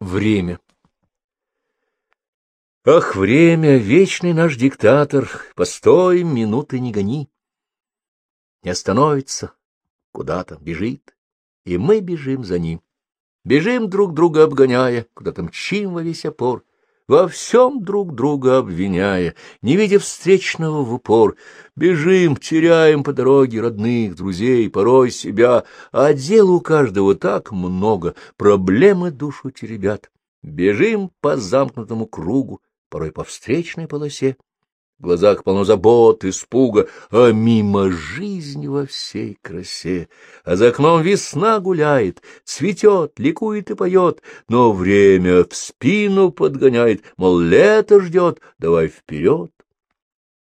Время Ах, время, вечный наш диктатор, постой, минуты не гони. Не остановится, куда-то бежит, и мы бежим за ним. Бежим друг друга обгоняя, куда-то мчим во весь опор, во всем друг друга обвиняя, не видя встречного в упор. Бежим, теряем по дороге родных, друзей, порой себя, а дел у каждого так много, проблемы душу теребят. Бежим по замкнутому кругу, порой по встречной полосе. В глазах полно забот, испуга, а мимо жизнь во всей красе. А за окном весна гуляет, цветет, ликует и поет, но время в спину подгоняет, мол, лето ждет, давай вперед.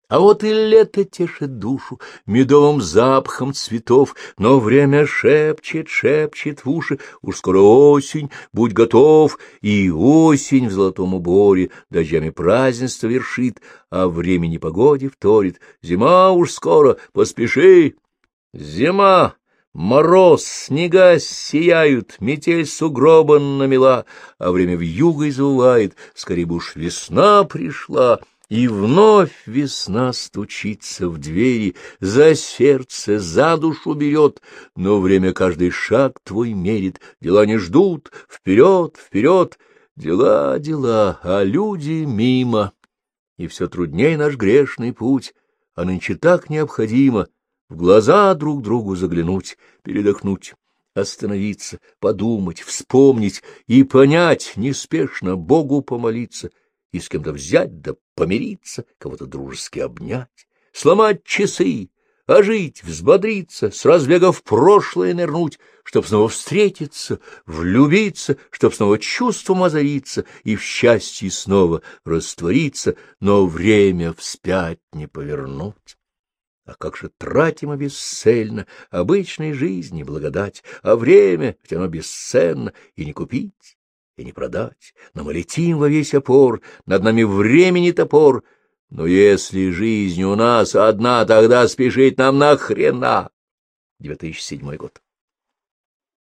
А вот и лето тешит душу медовым запахом цветов, но время шепчет, шепчет в уши, уж скоро осень, будь готов, и осень в золотом уборе дождями празднество вершит, а времени погоде вторит. Зима уж скоро, поспеши! Зима! Мороз, снега сияют, метель сугроба намела, а время в юго извывает, скорее бы уж весна пришла — и вновь весна стучится в двери, за сердце, за душу берет, но время каждый шаг твой мерит, дела не ждут, вперед, вперед, дела, дела, а люди мимо. И все трудней наш грешный путь, а нынче так необходимо в глаза друг другу заглянуть, передохнуть остановиться, подумать, вспомнить и понять, неспешно Богу помолиться — и с кем-то взять да помириться, кого-то дружески обнять, сломать часы, ожить, взбодриться, с разбега в прошлое нырнуть, чтоб снова встретиться, влюбиться, чтоб снова чувством озариться и в счастье снова раствориться, но время вспять не повернуть. А как же тратимо бесцельно обычной жизни благодать, а время, ведь оно бесценно, и не купить и не продать. Но мы летим во весь опор, над нами времени топор. Но если жизнь у нас одна, тогда спешить нам нахрена. 2007 год.